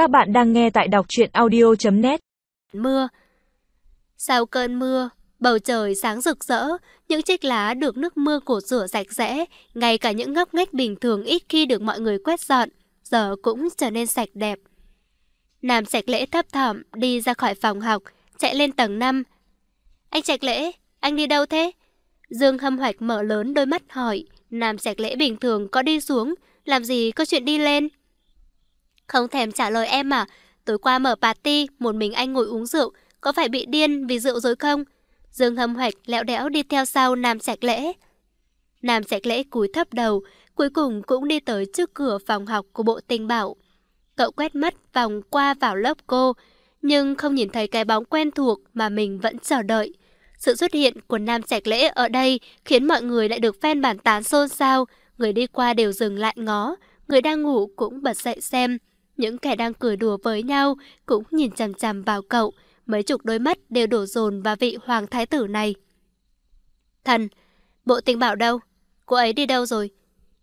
Các bạn đang nghe tại đọc truyện audio.net Mưa Sau cơn mưa, bầu trời sáng rực rỡ, những chiếc lá được nước mưa cột rửa sạch sẽ, ngay cả những ngóc ngách bình thường ít khi được mọi người quét dọn, giờ cũng trở nên sạch đẹp. Nam Trạch Lễ thấp thỏm đi ra khỏi phòng học, chạy lên tầng 5. Anh Trạch Lễ, anh đi đâu thế? Dương hâm hoạch mở lớn đôi mắt hỏi, Nam Trạch Lễ bình thường có đi xuống, làm gì có chuyện đi lên? Không thèm trả lời em à, tối qua mở party, một mình anh ngồi uống rượu, có phải bị điên vì rượu rồi không? Dương hâm hoạch lẹo đẽo đi theo sau Nam Trạch Lễ. Nam Trạch Lễ cúi thấp đầu, cuối cùng cũng đi tới trước cửa phòng học của bộ tình bảo. Cậu quét mắt vòng qua vào lớp cô, nhưng không nhìn thấy cái bóng quen thuộc mà mình vẫn chờ đợi. Sự xuất hiện của Nam Trạch Lễ ở đây khiến mọi người lại được fan bàn tán xôn xao, người đi qua đều dừng lại ngó, người đang ngủ cũng bật dậy xem. Những kẻ đang cười đùa với nhau cũng nhìn chằm chằm vào cậu, mấy chục đôi mắt đều đổ dồn vào vị hoàng thái tử này. Thần, bộ tình bảo đâu? Cô ấy đi đâu rồi?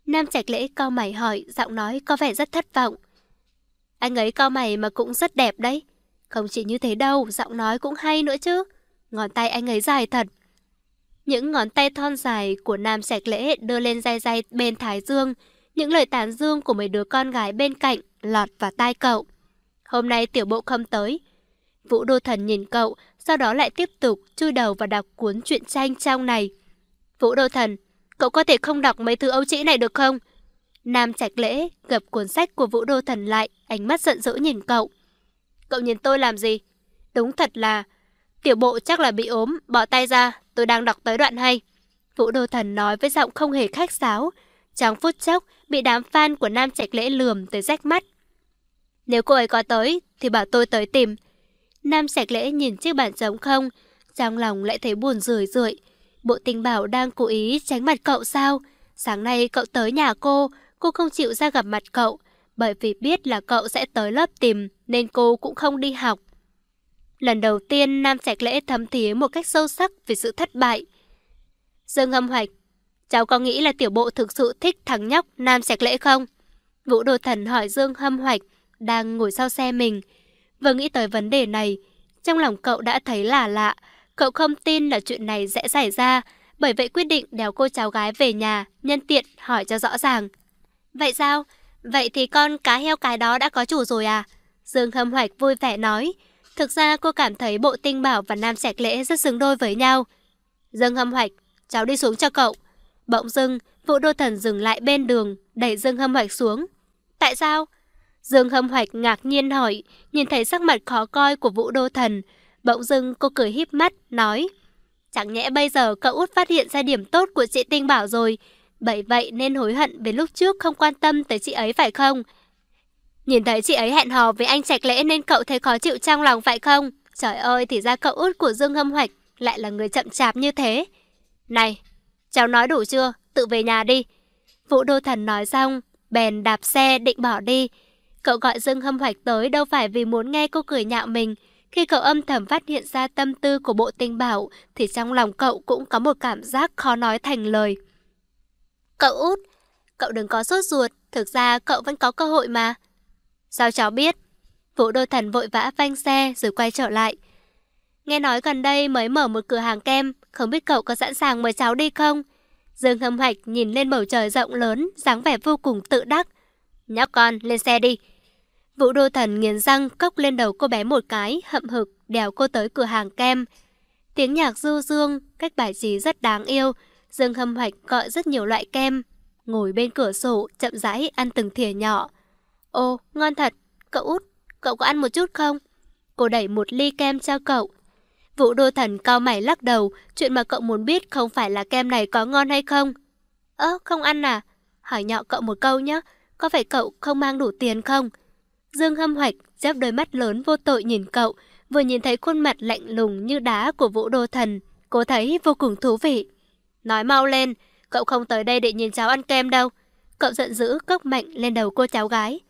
Nam Trạch Lễ cao mày hỏi, giọng nói có vẻ rất thất vọng. Anh ấy cao mày mà cũng rất đẹp đấy. Không chỉ như thế đâu, giọng nói cũng hay nữa chứ. Ngón tay anh ấy dài thật. Những ngón tay thon dài của Nam Trạch Lễ đưa lên dây dây bên Thái Dương. Những lời tán dương của mấy đứa con gái bên cạnh lọt vào tai cậu. Hôm nay tiểu bộ không tới. Vũ Đô Thần nhìn cậu, sau đó lại tiếp tục chui đầu và đọc cuốn truyện tranh trong này. Vũ Đô Thần, cậu có thể không đọc mấy thứ âu trĩ này được không? Nam Trạch Lễ gập cuốn sách của Vũ Đô Thần lại, ánh mắt giận dữ nhìn cậu. Cậu nhìn tôi làm gì? Đúng thật là... Tiểu bộ chắc là bị ốm, bỏ tay ra, tôi đang đọc tới đoạn hay. Vũ Đô Thần nói với giọng không hề khách sáo. Trong phút chốc, bị đám fan của Nam Trạch Lễ lườm tới rách mắt. Nếu cô ấy có tới, thì bảo tôi tới tìm. Nam Trạch Lễ nhìn chiếc bàn trống không, trong lòng lại thấy buồn rười rượi. Bộ tình bảo đang cố ý tránh mặt cậu sao? Sáng nay cậu tới nhà cô, cô không chịu ra gặp mặt cậu, bởi vì biết là cậu sẽ tới lớp tìm nên cô cũng không đi học. Lần đầu tiên Nam Trạch Lễ thấm thía một cách sâu sắc về sự thất bại. Dương Ngâm Hoạch, cháu có nghĩ là tiểu bộ thực sự thích thằng nhóc Nam sạch Lễ không? Vũ Đồ Thần hỏi Dương Hâm Hoạch, đang ngồi sau xe mình. Vừa nghĩ tới vấn đề này, trong lòng cậu đã thấy là lạ. Cậu không tin là chuyện này sẽ xảy ra, bởi vậy quyết định đèo cô cháu gái về nhà, nhân tiện hỏi cho rõ ràng. Vậy sao? Vậy thì con cá heo cái đó đã có chủ rồi à? Dương Hâm Hoạch vui vẻ nói. Thực ra cô cảm thấy bộ tinh bảo và nam sạch lễ rất xứng đôi với nhau. Dương Hâm Hoạch, cháu đi xuống cho cậu. Bỗng dưng, Vũ Đô Thần dừng lại bên đường, đẩy Dương Hâm Hoạch xuống. Tại sao? Dương Hâm Hoạch ngạc nhiên hỏi, nhìn thấy sắc mặt khó coi của Vũ Đô Thần. Bỗng dưng cô cười híp mắt, nói. Chẳng nhẽ bây giờ cậu út phát hiện ra điểm tốt của chị Tinh Bảo rồi, bởi vậy nên hối hận về lúc trước không quan tâm tới chị ấy phải không? Nhìn thấy chị ấy hẹn hò với anh Trạch Lễ nên cậu thấy khó chịu trong lòng phải không? Trời ơi, thì ra cậu út của Dương Hâm Hoạch lại là người chậm chạp như thế. Này, cháu nói đủ chưa? Tự về nhà đi. Vũ Đô Thần nói xong, bèn đạp xe định bỏ đi. Cậu gọi Dương Hâm Hoạch tới đâu phải vì muốn nghe cô cười nhạo mình. Khi cậu âm thầm phát hiện ra tâm tư của bộ tinh bảo, thì trong lòng cậu cũng có một cảm giác khó nói thành lời. Cậu út, cậu đừng có sốt ruột, thực ra cậu vẫn có cơ hội mà. Sao cháu biết? Vũ đô thần vội vã phanh xe rồi quay trở lại. Nghe nói gần đây mới mở một cửa hàng kem, không biết cậu có sẵn sàng mời cháu đi không? Dương hâm Hạch nhìn lên bầu trời rộng lớn, dáng vẻ vô cùng tự đắc. Nhóc con, lên xe đi. Vũ đô thần nghiến răng cốc lên đầu cô bé một cái, hậm hực, đèo cô tới cửa hàng kem. Tiếng nhạc du dương, cách bài trí rất đáng yêu, Dương Hâm Hoạch gọi rất nhiều loại kem, ngồi bên cửa sổ chậm rãi ăn từng thìa nhỏ. Ô, ngon thật, cậu út, cậu có ăn một chút không? Cô đẩy một ly kem cho cậu. Vũ Đô Thần cao mày lắc đầu, chuyện mà cậu muốn biết không phải là kem này có ngon hay không. Ơ, không ăn à? Hỏi nhọ cậu một câu nhé, có phải cậu không mang đủ tiền không? Dương Hâm Hoạch dép đôi mắt lớn vô tội nhìn cậu, vừa nhìn thấy khuôn mặt lạnh lùng như đá của Vũ Đô Thần, cô thấy vô cùng thú vị. Nói mau lên, cậu không tới đây để nhìn cháu ăn kem đâu. Cậu giận dữ cốc mạnh lên đầu cô cháu gái.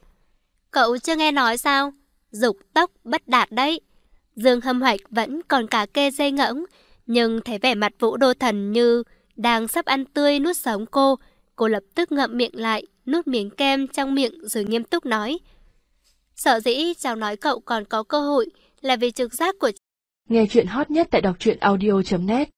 Cậu chưa nghe nói sao? Dục tốc bất đạt đấy. Dương hâm hoạch vẫn còn cả kê dây ngỗng, nhưng thấy vẻ mặt vũ đô thần như đang sắp ăn tươi nuốt sống cô. Cô lập tức ngậm miệng lại, nuốt miếng kem trong miệng rồi nghiêm túc nói. Sợ dĩ cháu nói cậu còn có cơ hội là vì trực giác của Nghe chuyện hot nhất tại đọc truyện audio.net